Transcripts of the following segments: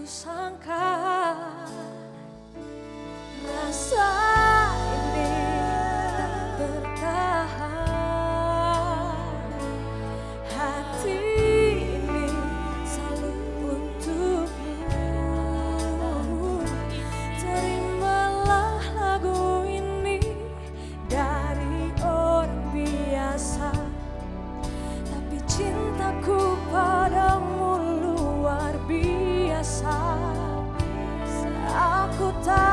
kusangka rasa biasa aku tak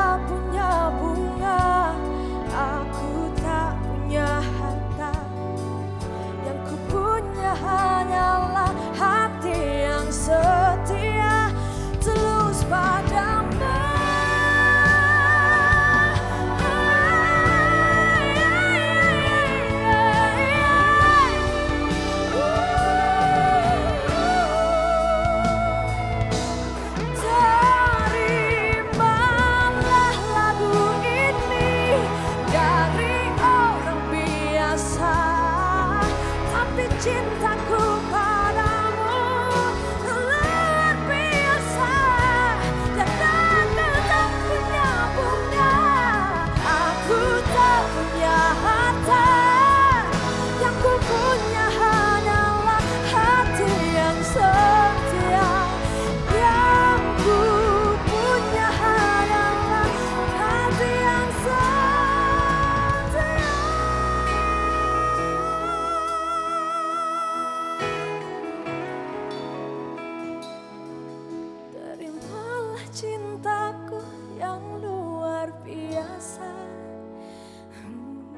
cintaku yang luar biasa Hmm,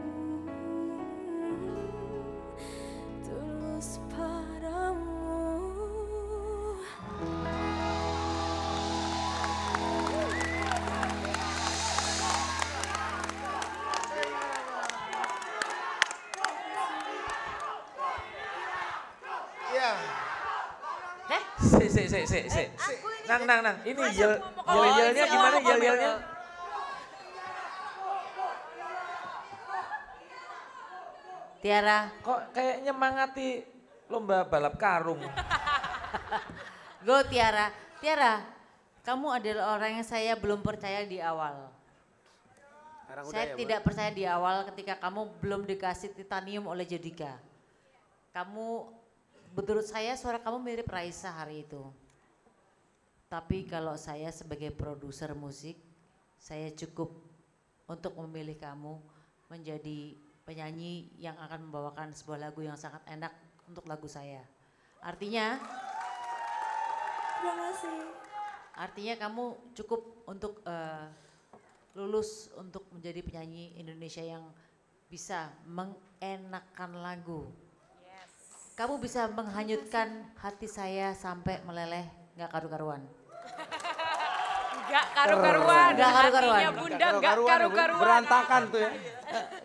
Tulus padamu Iya. Eh, Si, si, si, si, si. Nang, nang, nang. Ini yel, yel, yelnya gimana yel, yelnya? Tiara, Kok kayak nyemangati lomba balap karung. go Tiara. Tiara, kamu adalah orang yang saya belum percaya di awal. Sekarang udah Saya ya, tidak percaya di awal ketika kamu belum dikasih titanium oleh Jadika. Kamu, menurut saya suara kamu mirip Raisa hari itu. Tapi kalau saya sebagai produser musik, saya cukup untuk memilih kamu menjadi penyanyi yang akan membawakan sebuah lagu yang sangat enak untuk lagu saya. Artinya, Terima kasih artinya kamu cukup untuk eh, lulus untuk menjadi penyanyi Indonesia yang bisa mengenakan lagu. Kamu bisa menghanyutkan hati saya sampai meleleh nggak karu-karuan. Gak karu-karuan. Nggak karu-karuan. Bunda gak Karu-karuan. Berantakan tuh ya.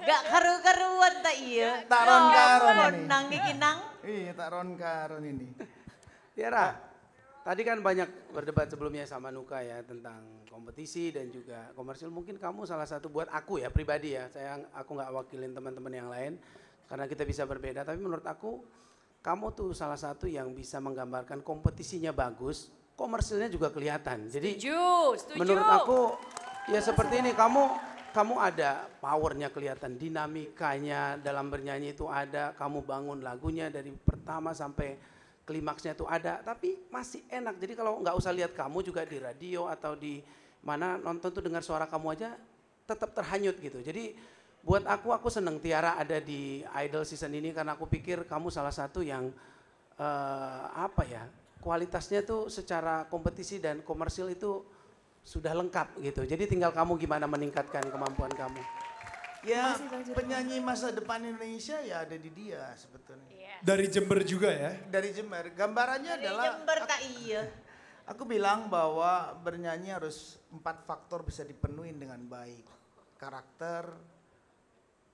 Gak karu-karuan tak iya. Tak ron-karon ini. Nang iki nang. Iya, tak ron karon ini. Tiara, tadi kan banyak berdebat sebelumnya sama Nuka ya tentang kompetisi dan juga komersil. Mungkin kamu salah satu buat aku ya pribadi ya. Saya aku nggak wakilin teman-teman yang lain karena kita bisa berbeda. Tapi menurut aku kamu tuh salah satu yang bisa menggambarkan kompetisinya bagus, komersilnya juga kelihatan. Jadi Setuju, setuju. menurut aku ya seperti ini kamu kamu ada powernya kelihatan dinamikanya dalam bernyanyi itu ada kamu bangun lagunya dari pertama sampai klimaksnya itu ada tapi masih enak jadi kalau nggak usah lihat kamu juga di radio atau di mana nonton tuh dengar suara kamu aja tetap terhanyut gitu jadi buat aku aku seneng Tiara ada di Idol season ini karena aku pikir kamu salah satu yang eh, apa ya kualitasnya tuh secara kompetisi dan komersil itu sudah lengkap gitu. Jadi tinggal kamu gimana meningkatkan kemampuan kamu. Ya penyanyi masa depan Indonesia ya ada di dia sebetulnya. Dari Jember juga ya. Dari Jember. Gambarannya adalah Jember tak iya. aku bilang bahwa bernyanyi harus empat faktor bisa dipenuhi dengan baik. Karakter,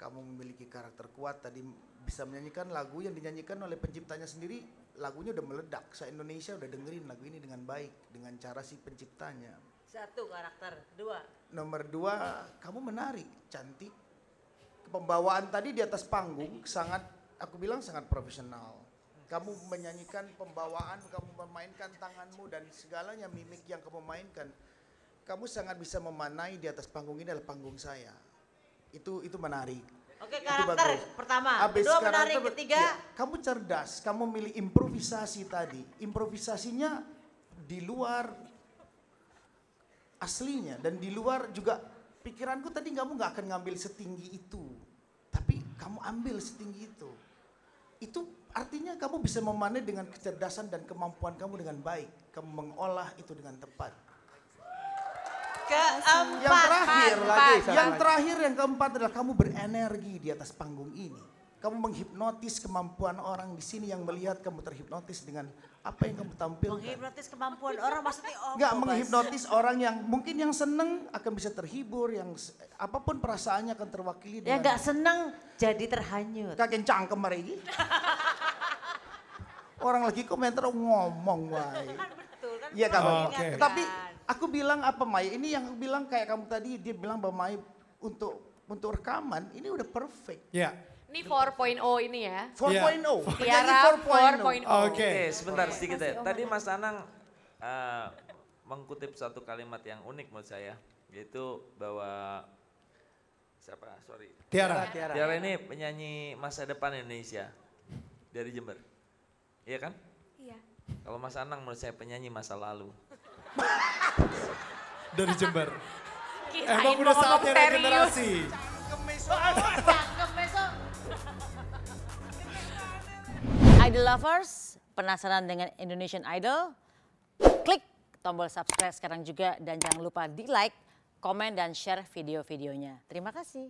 kamu memiliki karakter kuat tadi bisa menyanyikan lagu yang dinyanyikan oleh penciptanya sendiri lagunya udah meledak se Indonesia udah dengerin lagu ini dengan baik dengan cara si penciptanya Satu karakter, dua. Nomor dua, kamu menarik, cantik. Pembawaan tadi di atas panggung sangat, aku bilang sangat profesional. Kamu menyanyikan pembawaan, kamu memainkan tanganmu dan segalanya mimik yang kamu mainkan. Kamu sangat bisa memanai di atas panggung ini adalah panggung saya. Itu itu menarik. Oke, Itu karakter pertama, Habis kedua karakter menarik, ketiga ya, kamu cerdas, kamu milih improvisasi tadi. Improvisasinya di luar aslinya dan di luar juga pikiranku tadi kamu nggak akan ngambil setinggi itu, tapi kamu ambil setinggi itu. Itu artinya kamu bisa memanai dengan kecerdasan dan kemampuan kamu dengan baik. Kamu mengolah itu dengan tepat. Keempat. Yang terakhir lagi, satu yang terakhir yang keempat adalah kamu berenergi di atas panggung ini. Kamu menghipnotis kemampuan orang di sini yang melihat kamu terhipnotis dengan apa yang kamu tampilkan. Menghipnotis kemampuan orang maksudnya oh, Enggak menghipnotis orang yang mungkin yang seneng akan bisa terhibur, yang apa pun perasaannya akan terwakili Ya dengan nggak seneng jadi terhanyut. kakek cangkem lagi. Orang lagi komentar ngomong wae. Betul kan? Iya kan? Oke. Tapi aku bilang apa Mai? Ini yang aku bilang kayak kamu tadi dia bilang bahwa Mai untuk untuk rekaman ini udah perfect. Ya. Ini 4.0 ini ya. 4.0. penyanyi Tiara 4.0. 4.0. Oke. Oke, sebentar sedikit ya. Tadi Mas Anang eh, mengutip satu kalimat yang unik menurut saya, yaitu bahwa siapa? Sorry. Tiara. Tiara. Tiara ini penyanyi masa depan Indonesia dari Jember. Iya kan? Iya. Kalau Mas Anang menurut saya penyanyi masa lalu. Dari Jember. Kirain Emang udah saatnya serius. regenerasi. Idol lovers, penasaran dengan Indonesian Idol? Klik tombol subscribe sekarang juga dan jangan lupa di like, komen dan share video-videonya. Terima kasih.